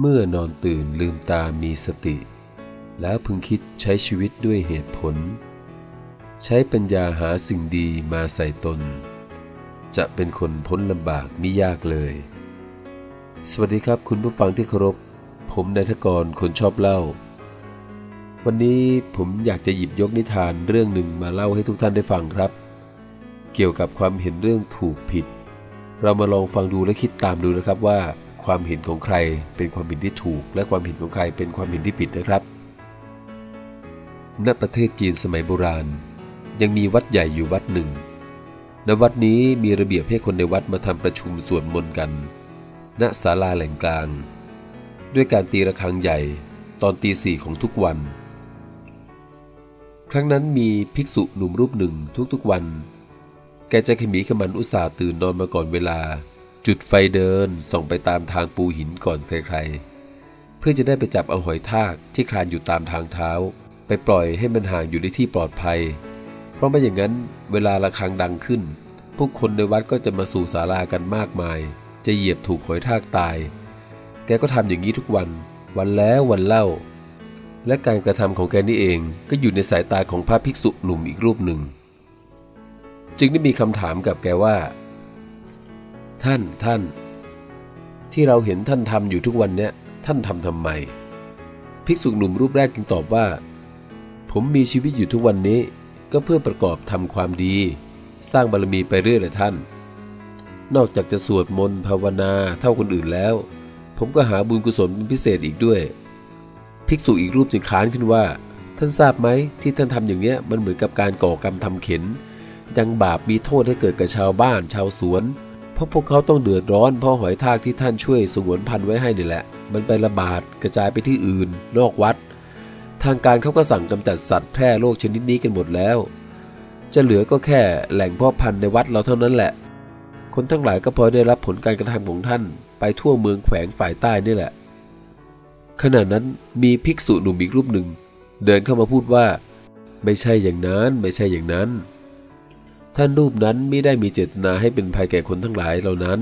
เมื่อนอนตื่นลืมตามีสติ แล้วพึงคิดใช้ชีวิตด้วยเหตุผล ใช้ปัญญาหาสิ่งดีมาใส่ตน จะเป็นคนพ้นลำบากมิยากเลย สวัสดีครับคุณผู้ฟังที่เคารพ ผมนายทกรคนชอบเล่า วันนี้ผมอยากจะหยิบยกนิทานเรื่องหนึ่งมาเล่าให้ทุกท่านได้ฟังครับ เกี่ยวกับความเห็นเรื่องถูกผิด เรามาลองฟังดูและคิดตามดูนะครับว่า ความเห็นของใครเป็นความเห็นที่ถูก และความเห็นของใครเป็นความเห็นที่ผิดนะครับ ณ ประเทศจีนสมัยโบราณ ยังมีวัดใหญ่อยู่วัดหนึ่ง ณ วัดนี้มีระเบียบให้คนในวัดมาทำประชุมสวดมนต์กัน ณ ศาลาแหล่งกลาง ด้วยการตีระฆังใหญ่ตอนตีสี่ของทุกวัน ครั้งนั้นมีภิกษุหนุ่มรูปหนึ่งทุกๆวัน แกจะขมีขมันอุตส่าห์ตื่นนอนมาก่อนเวลา จุดไฟเดินส่องไปตามทางปูหินก่อนใครๆ เพื่อจะได้ไปจับเอาหอยทากที่คลานอยู่ตามทางเท้า ไปปล่อยให้มันห่างอยู่ในที่ปลอดภัย เพราะไม่อย่างนั้นเวลาระฆังดังขึ้น ผู้คนในวัดก็จะมาสู่ศาลากันมากมาย จะเหยียบถูกหอยทากตาย แกก็ทำอย่างนี้ทุกวัน วันแล้ววันเล่า และการกระทำของแกนี่เองก็อยู่ในสายตาของพระภิกษุหนุ่มอีกรูปหนึ่ง จึงได้มีคำถามกับแกว่า ท่านท่าน ที่เราเห็นท่านทำอยู่ทุกวันเนี้ยท่านทำทำไม ภิกษุหนุ่มรูปแรกจึงตอบว่า ผมมีชีวิตอยู่ทุกวันนี้ ก็เพื่อประกอบทำความดี สร้างบารมีไปเรื่อยเลยท่าน นอกจากจะสวดมนต์ภาวนาเท่าคนอื่นแล้ว ผมก็หาบุญกุศลเป็นพิเศษอีกด้วย ภิกษุอีกรูปจึงค้านขึ้นว่า ท่านทราบไหมที่ท่านทำอย่างเงี้ยมันเหมือนกับการก่อกรรมทำเข็นยังบาปมีโทษให้เกิดกับชาวบ้านชาวสวน เพราะพวกเขาต้องเดือดร้อนเพราะหอยทากที่ท่านช่วยสงวนพันธุ์ไว้ให้นี่แหละ มันไประบาดกระจายไปที่อื่น นอกวัด ทางการเขาก็สั่งกำจัดสัตว์แพร่โรคชนิดนี้กันหมดแล้ว จะเหลือก็แค่แหล่งพ่อพันธุ์ในวัดเราเท่านั้นแหละ คนทั้งหลายก็พอได้รับผลการกระทำของท่าน ไปทั่วเมืองแขวงฝ่ายใต้นี่แหละ ขณะนั้นมีภิกษุหนุ่มอีกรูปหนึ่ง เดินเข้ามาพูดว่า ไม่ใช่อย่างนั้น ไม่ใช่อย่างนั้น ท่านรูปนั้นไม่ได้มีเจตนาให้เป็นภัยแก่คนทั้งหลายเหล่านั้น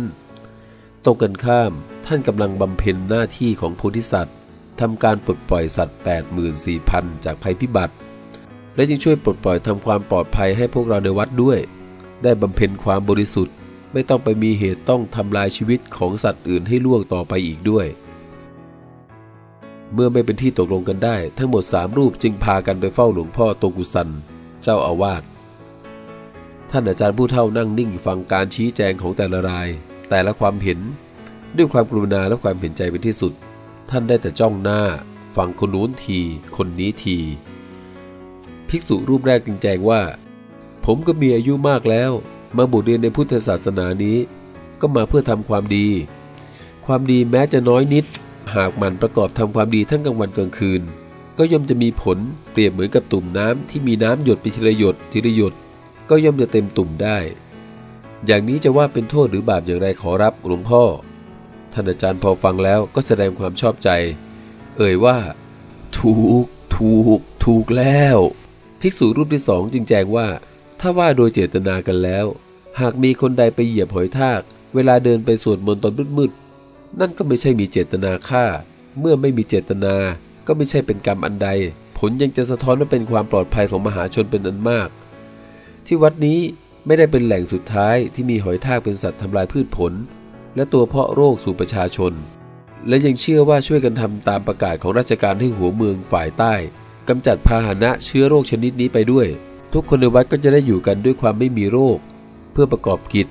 ตรงกันข้ามท่านกำลังบำเพ็ญหน้าที่ของโพธิสัตว์ทำการปลดปล่อยสัตว์ 84,000 จากภัยพิบัติ และยังช่วยปลดปล่อยทำความปลอดภัยให้พวกเราในวัดด้วย ได้บำเพ็ญความบริสุทธิ์ ไม่ต้องไปมีเหตุต้องทำลายชีวิตของสัตว์อื่นให้ล่วงต่อไปอีกด้วย เมื่อไม่เป็นที่ตกลงกันได้ ทั้งหมดสามรูปจึงพากันไปเฝ้าหลวงพ่อโตกุสัน เจ้าอาวาส ท่านอาจารย์ผู้เฒ่านั่งนิ่งฟังการชี้แจงของแต่ละราย แต่ละความเห็น ด้วยความกรุณาและความเห็นใจเป็นที่สุด ท่านได้แต่จ้องหน้า ฟังคนนู้นที คนนี้ที ภิกษุรูปแรกจึงแจงว่า ผมก็มีอายุมากแล้ว มาบวชเรียนในพุทธศาสนานี้ ก็มาเพื่อทำความดี ความดีแม้จะน้อยนิด หากมันประกอบทำความดีทั้งกลางวันกลางคืน ก็ย่อมจะมีผลเปรียบเหมือนกับตุ่มน้ำที่มีน้ำหยดไปทีละหยดทีละหยด ก็ย่อมจะเต็มตุ่มได้ อย่างนี้จะว่าเป็นโทษหรือบาปอย่างไรขอรับหลวงพ่อ ท่านอาจารย์พอฟังแล้วก็แสดงความชอบใจ เอ่ยว่า ถูก ถูก ถูกแล้ว ภิกษุรูปที่สองจึงแจ้งว่า ถ้าว่าโดยเจตนากันแล้ว หากมีคนใดไปเหยียบหอยทาก เวลาเดินไปสวดมนต์ตอนมืดๆนั่นก็ไม่ใช่มีเจตนาฆ่า เมื่อไม่มีเจตนาก็ไม่ใช่เป็นกรรมอันใด ผลยังจะสะท้อนว่าเป็นความปลอดภัยของมหาชนเป็นอันมาก ที่วัดนี้ไม่ได้เป็นแหล่งสุดท้ายที่มีหอยทากเป็นสัตว์ทำลายพืชผล และตัวเพาะโรคสู่ประชาชน และยังเชื่อว่าช่วยกันทำตามประกาศของราชการให้หัวเมืองฝ่ายใต้กำจัดพาหนะเชื้อโรคชนิดนี้ไปด้วย ทุกคนในวัดก็จะได้อยู่กันด้วยความไม่มีโรค เพื่อประกอบกิจ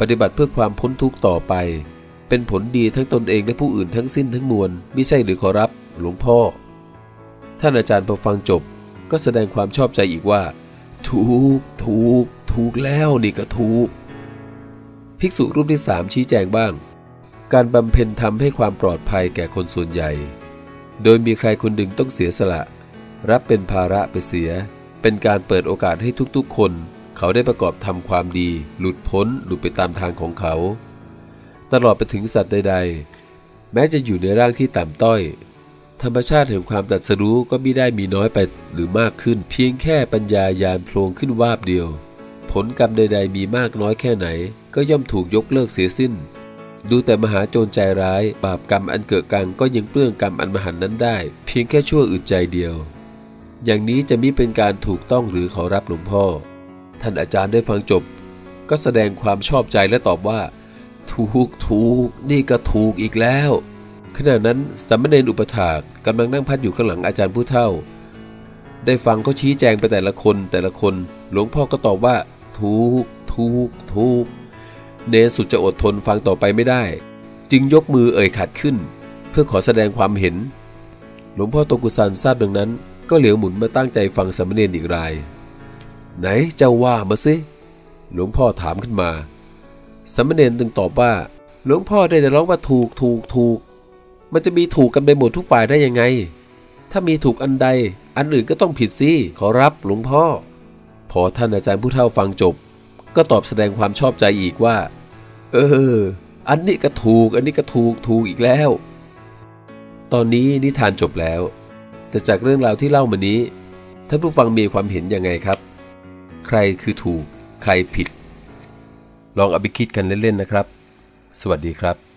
ปฏิบัติเพื่อความพ้นทุกข์ต่อไป เป็นผลดีทั้งตนเองและผู้อื่นทั้งสิ้นทั้งมวลม่ใช่หรือขอรับหลวงพ่อ ท่านอาจารย์พอฟังจบก็แสดงความชอบใจอีกว่า ถูก ถูก ถูกแล้วนี่ก็ถูก ภิกษุรูปที่สามชี้แจงบ้าง การบำเพ็ญทำให้ความปลอดภัยแก่คนส่วนใหญ่ โดยมีใครคนหนึ่งต้องเสียสละ รับเป็นภาระไปเสีย เป็นการเปิดโอกาสให้ทุกๆ คน เขาได้ประกอบทำความดี หลุดพ้น หลุดไปตามทางของเขา ตลอดไปถึงสัตว์ใด ๆ แม้จะอยู่ในร่างที่ต่ำต้อย ธรรมชาติแห่งความตัดสรู้ก็มิได้มีน้อยไปหรือมากขึ้น เพียงแค่ปัญญายานโพลงขึ้นวาบเดียว ผลกรรมใดๆมีมากน้อยแค่ไหน ก็ย่อมถูกยกเลิกเสียสิ้น ดูแต่มหาโจรใจร้าย บาปกรรมอันเกิดกลางก็ยังเปลื้องกรรมอันมหันต์นั้นได้ เพียงแค่ชั่วอึดใจเดียว อย่างนี้จะมิเป็นการถูกต้องหรือขอรับหลวงพ่อ ท่านอาจารย์ได้ฟังจบ ก็แสดงความชอบใจและตอบว่า ถูกถูกนี่ก็ถูกอีกแล้ว ขณะนั้นสามเณรอุปถากกำลังนั่งพัดอยู่ข้างหลังอาจารย์ผู้เฒ่า ได้ฟังเขาชี้แจงไปแต่ละคนแต่ละคน หลวงพ่อก็ตอบว่า ถูก ถูก ถูก เนสุดจะอดทนฟังต่อไปไม่ได้ จึงยกมือเอ่ยขัดขึ้น เพื่อขอแสดงความเห็น หลวงพ่อโตกุสันทราบดังนั้น ก็เหลียวหมุนมาตั้งใจฟังสามเณรอีกราย ไหนเจ้าว่ามาสิหลวงพ่อถามขึ้นมาสามเณรจึงตอบว่า หลวงพ่อได้แต่ร้องว่าถูกถูกถูก มันจะมีถูกกันไปหมดทุกฝ่ายได้ยังไง ถ้ามีถูกอันใด อันอื่นก็ต้องผิดสิขอรับหลวงพ่อ พอท่านอาจารย์ผู้เฒ่าฟังจบ ก็ตอบแสดงความชอบใจอีกว่า เออ อันนี้ก็ถูก อันนี้ก็ถูกถูกอีกแล้ว ตอนนี้นิทานจบแล้ว แต่จากเรื่องราวที่เล่ามานี้ ท่านผู้ฟังมีความเห็นยังไงครับ ใครคือถูก ใครผิด ลองเอาไปคิดกันเล่นๆนะครับ สวัสดีครับ